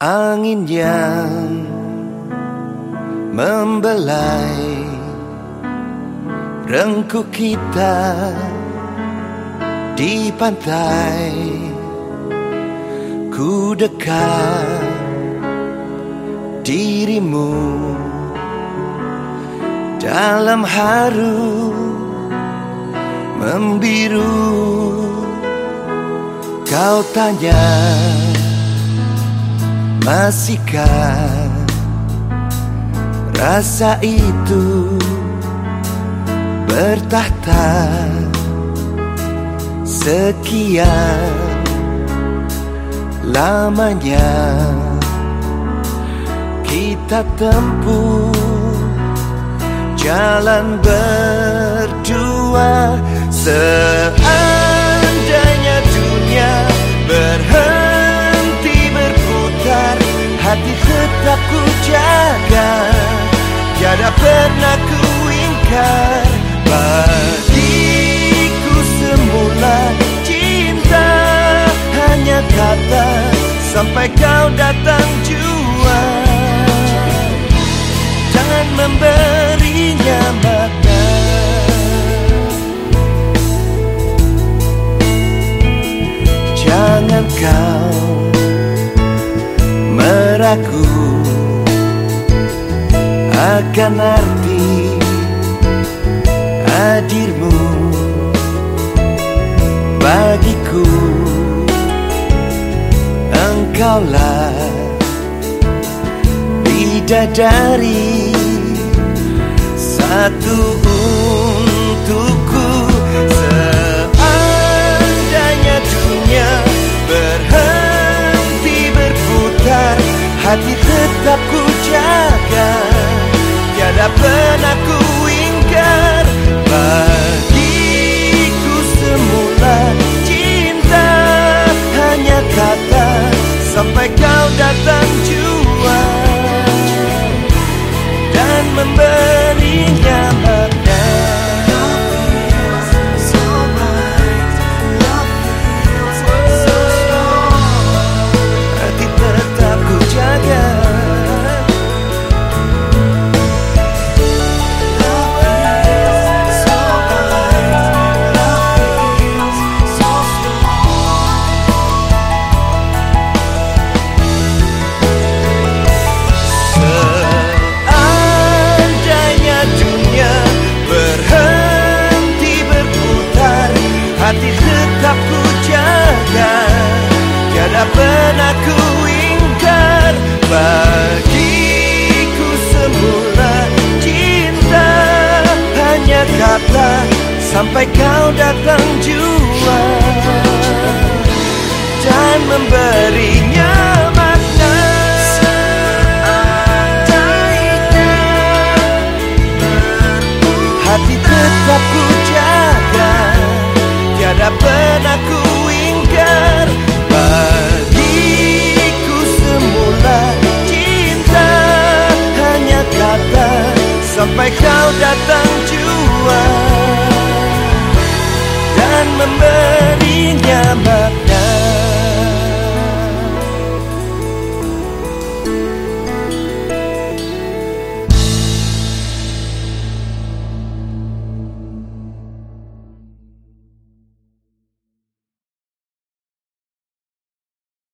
Angin yang membelai Rengku kita di pantai. Ku dekat dirimu Dalam haru membiru. Kau tanya Masihkah rasa itu bertahta sekian lamanya? Kita tempuh jalan berdua sampai kau datang jua. Jangan memberinya mata Jangan kau ragu akan arti hadirmu engkaulah bidadari satu untukku. Seandainya dunia berhenti berputar Hati tetap ku jaga. Tiada pernah ku ingkar kau sampai kau datang jua dan memberinya makna. Hati tetap ku jaga tiada pernah ku ingkar. Bagiku semula cinta hanya kata sampai kau remember